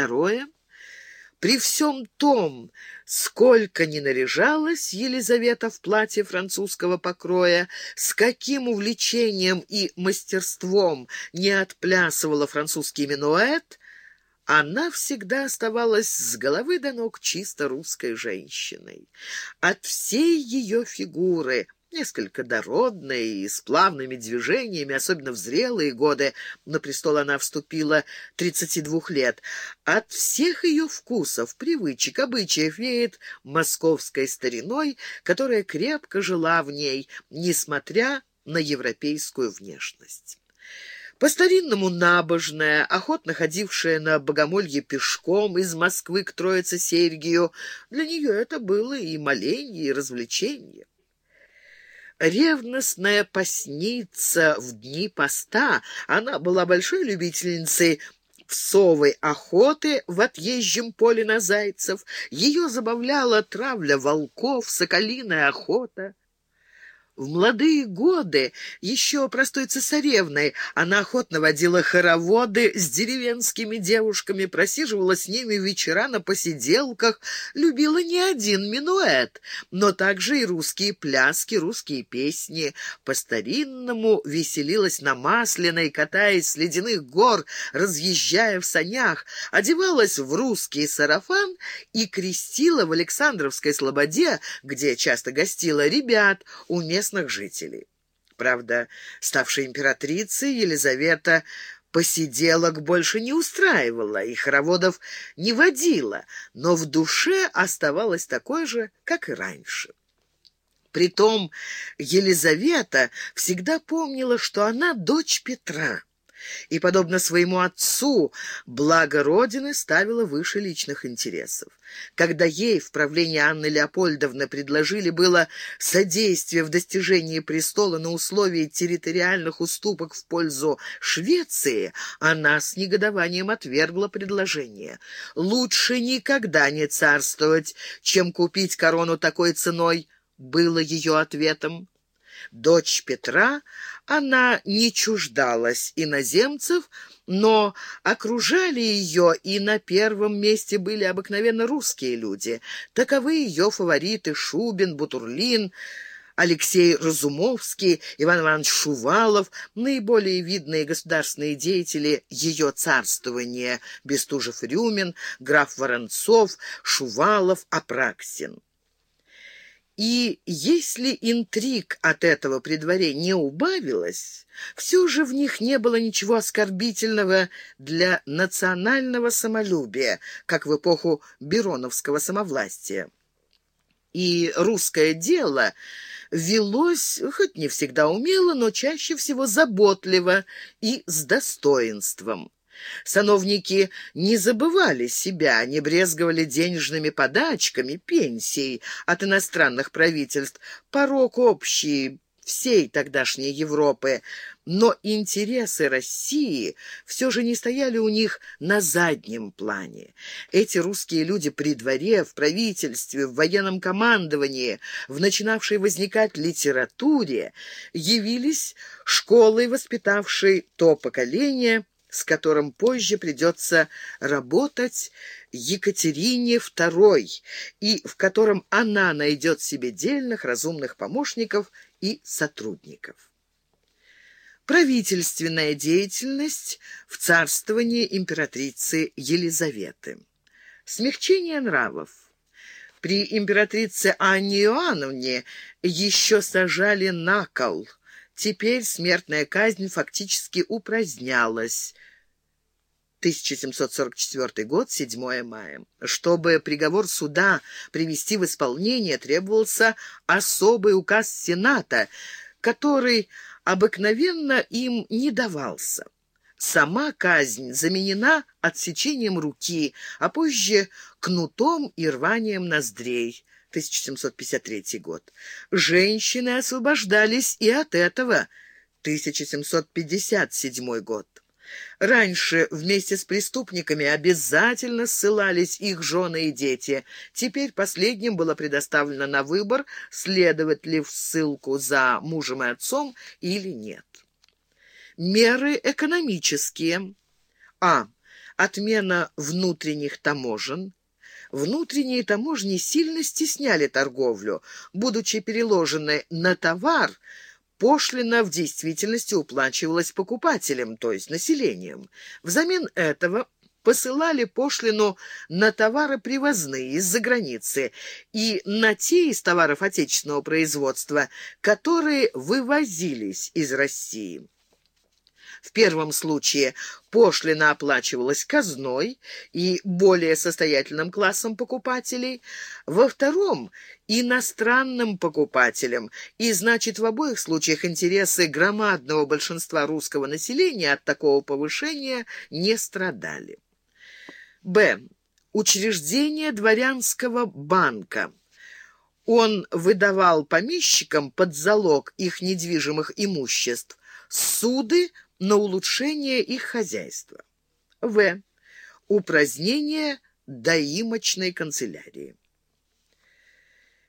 Второе. При всем том, сколько ни наряжалась Елизавета в платье французского покроя, с каким увлечением и мастерством не отплясывала французский минуэт, она всегда оставалась с головы до ног чисто русской женщиной. От всей ее фигуры – несколько дородная и с плавными движениями, особенно в зрелые годы, на престол она вступила 32 лет. От всех ее вкусов, привычек, обычаев веет московской стариной, которая крепко жила в ней, несмотря на европейскую внешность. По-старинному набожная, охотно ходившая на богомолье пешком из Москвы к Троице-Сергию, для нее это было и моление, и развлечение ревностная постница в дни поста. Она была большой любительницей псовой охоты в отъезжем поле на зайцев. Ее забавляла травля волков, соколиная охота. В молодые годы, еще простой цесаревной, она охотно водила хороводы с деревенскими девушками, просиживала с ними вечера на посиделках, любила не один минуэт, но также и русские пляски, русские песни. По-старинному веселилась на Масляной, катаясь с ледяных гор, разъезжая в санях, одевалась в русский сарафан и крестила в Александровской слободе, где часто гостила ребят, у мест местных жителей. Правда, ставшая императрицей, Елизавета посиделок больше не устраивала и хороводов не водила, но в душе оставалась такой же, как и раньше. Притом Елизавета всегда помнила, что она дочь Петра и, подобно своему отцу, благо Родины ставила выше личных интересов. Когда ей в правлении Анны Леопольдовны предложили было содействие в достижении престола на условии территориальных уступок в пользу Швеции, она с негодованием отвергла предложение. «Лучше никогда не царствовать, чем купить корону такой ценой», было ее ответом. Дочь Петра, она не чуждалась иноземцев, но окружали ее, и на первом месте были обыкновенно русские люди. Таковы ее фавориты Шубин, Бутурлин, Алексей Разумовский, Иван Иванович Шувалов, наиболее видные государственные деятели ее царствования, Бестужев-Рюмин, граф Воронцов, Шувалов, Апраксин. И если интриг от этого при дворе не убавилось, все же в них не было ничего оскорбительного для национального самолюбия, как в эпоху Бероновского самовластия. И русское дело велось, хоть не всегда умело, но чаще всего заботливо и с достоинством. Сановники не забывали себя, не брезговали денежными подачками, пенсией от иностранных правительств, порог общий всей тогдашней Европы, но интересы России все же не стояли у них на заднем плане. Эти русские люди при дворе, в правительстве, в военном командовании, в начинавшей возникать литературе, явились школой, воспитавшей то поколение, с которым позже придется работать Екатерине II, и в котором она найдет себе дельных, разумных помощников и сотрудников. Правительственная деятельность в царствовании императрицы Елизаветы. Смягчение нравов. При императрице Анне Иоанновне еще сажали на кол – Теперь смертная казнь фактически упразднялась. 1744 год, 7 мая. Чтобы приговор суда привести в исполнение, требовался особый указ Сената, который обыкновенно им не давался. Сама казнь заменена отсечением руки, а позже кнутом и рванием ноздрей. 1753 год. Женщины освобождались и от этого. 1757 год. Раньше вместе с преступниками обязательно ссылались их жены и дети. Теперь последним было предоставлено на выбор, следовать ли в ссылку за мужем и отцом или нет. Меры экономические. А Отмена внутренних таможен. Внутренние таможни сильно стесняли торговлю. Будучи переложены на товар, пошлина в действительности уплачивалась покупателем, то есть населением. Взамен этого посылали пошлину на товары привозные из-за границы и на те из товаров отечественного производства, которые вывозились из России. В первом случае пошлина оплачивалась казной и более состоятельным классом покупателей, во втором – иностранным покупателям, и, значит, в обоих случаях интересы громадного большинства русского населения от такого повышения не страдали. Б. Учреждение дворянского банка. Он выдавал помещикам под залог их недвижимых имуществ суды на улучшение их хозяйства. В. Упразднение доимочной канцелярии.